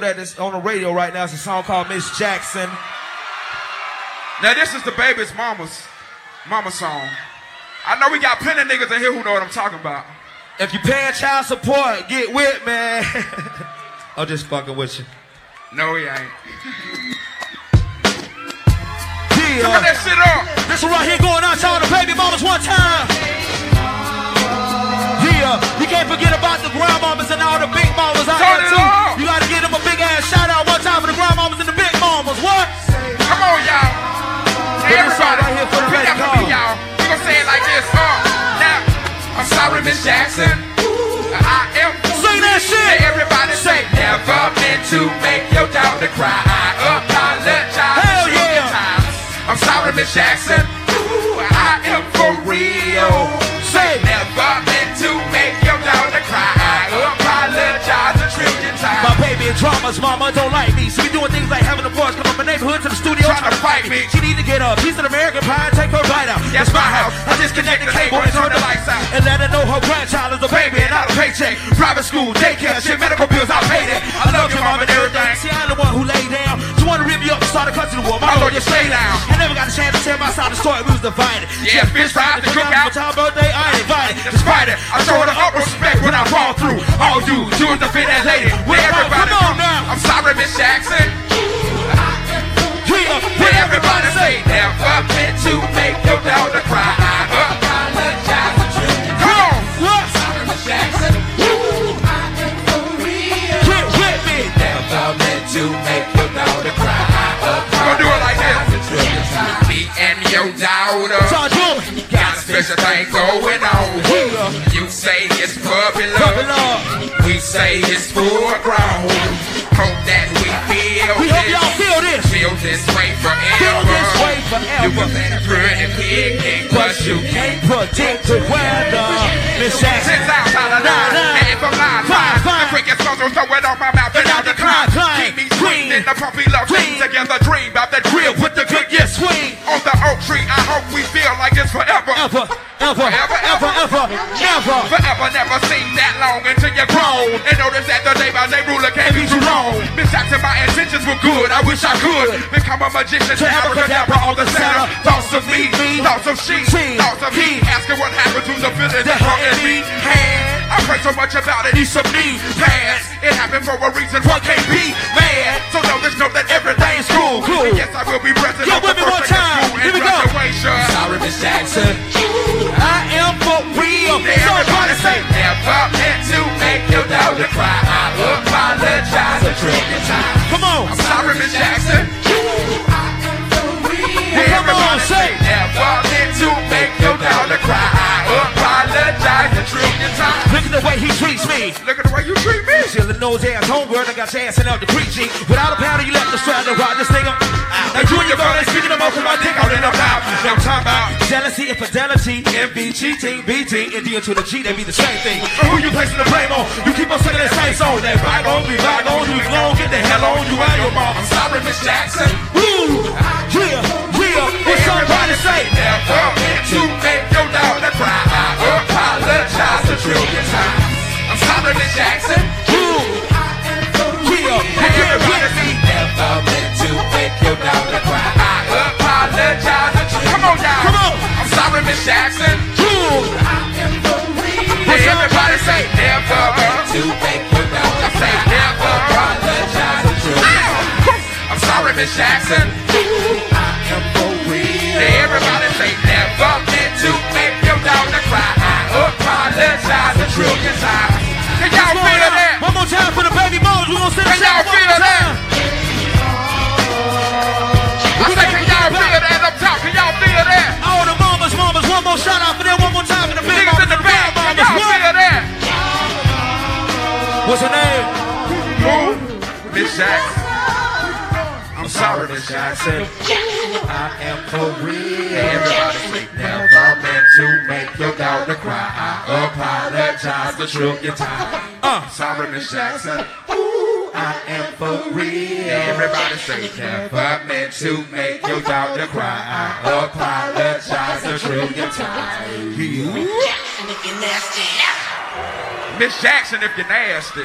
that is on the radio right now. It's a song called Miss Jackson. Now this is the baby's mama's mama song. I know we got plenty of niggas in here who know what I'm talking about. If you paying child support, get with man. I'm just fucking with you. No, he ain't. Yeah. Turn that shit up. This one right here going out to all the baby mamas one time. Yeah, you can't forget about the grandmamas and all the Jackson. I am. Say that shit. Everybody say, never meant to make your daughter cry. I apologize. Hell yeah. times. I'm sorry, Miss Jackson. Ooh, I am for real. Say. Never meant to make your daughter cry. I apologize a trillion times. My baby in dramas, mama don't like me. So we doing things like having the boys come up my neighborhood to the studio Trying to fight me. She need to get a piece of American pie and take her right out. That's my house. I disconnect the cable and turn the lights out. And let her know her grandchild is a baby and not a paycheck. Private school, daycare, shit, medical bills, I paid it. I love your mom and everything. See, I'm the one who laid down. She wanna rip me up and start a country war. My My lord, lord, just just lay lay down. I never got a chance to tell my side of the story. We was divided. Yeah, fish fries, the cookout. For child birthday, I ain't invited. Despite it, I show her the up respect when I fall through. All you do is defend that lady. With everybody, Come on now. I'm sorry, Miss Jackson. Daughter Start doing. got a special thing going on. Yeah. You say it's puppy love. love. We say it's full grown. Hope that we feel We hope y'all feel this. Feel this way forever. Feel this way You forever. was in a pretty picnic, But you you can't predict the weather. Miss Jackson. Six out out of nah. And if I'm lying, Fine. The quickest muscle, throw it off my mouth and And out out the the climb, climb. climb. Keep me green the puppy love team together. Dream about that drill my intentions were good. I wish I could become a magician to abracadabra on the center. Thoughts of me, thoughts of she, She. thoughts of he. Asking what happened to the feeling that brought hand in me. Hand. I pray so much about it. Need some knee pads. It happened for a reason. What can't be mad? So know this, know that everything's cool. Cool. And yes, I will be present Yo, on the with me one first day of time. school Here we go. Sorry, Miss Jackson. Look at the way you treat me. Still a nose ass homegirl that got ass out to preaching. Without a powder, you left the strap to ride this thing up. Now your girl ain't speaking about my dick out in the mouth. Now I'm talking about jealousy, infidelity, envy, cheating, beating, D to the G, they be the same thing. Who you placing the blame on? You keep on singing that same song. That on, be on, you long, get the hell on, you out your mom. I'm sorry, Miss Jackson. Woo! Yeah, Miss Jackson. Everybody say never meant to make your daughter cry. Say never apologize. I'm sorry, Miss Jackson. Hey, everybody say never Miss Jackson. I'm sorry, Miss Jackson. I am for real. Everybody say never meant to make your daughter cry. I apologize a trillion times. Uh. Sorry, Miss Jackson. I am for real. Everybody say never meant to make your daughter cry. I apologize a trillion times. Jackson if you're nasty. Miss Jackson, if you're nasty.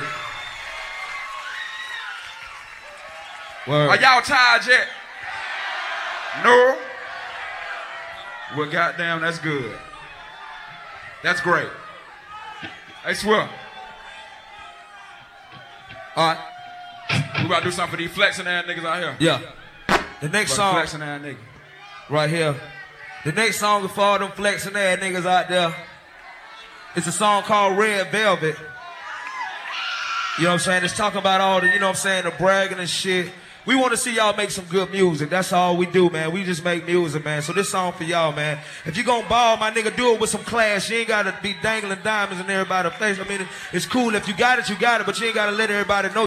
Word. Are y'all tired yet? No? Well, goddamn, that's good. That's great. I swear. All right. We about to do something for these flexing ass niggas out here. Yeah. The next song flexing ass niggas. right here. The next song is for all them flexing ass niggas out there. It's a song called Red Velvet. You know what I'm saying? It's talking about all the, you know what I'm saying, the bragging and shit. We want to see y'all make some good music. That's all we do, man. We just make music, man. So this song for y'all, man. If you gonna ball, my nigga, do it with some class. You ain't gotta be dangling diamonds in everybody's face. I mean, it's cool if you got it, you got it, but you ain't gotta let everybody know.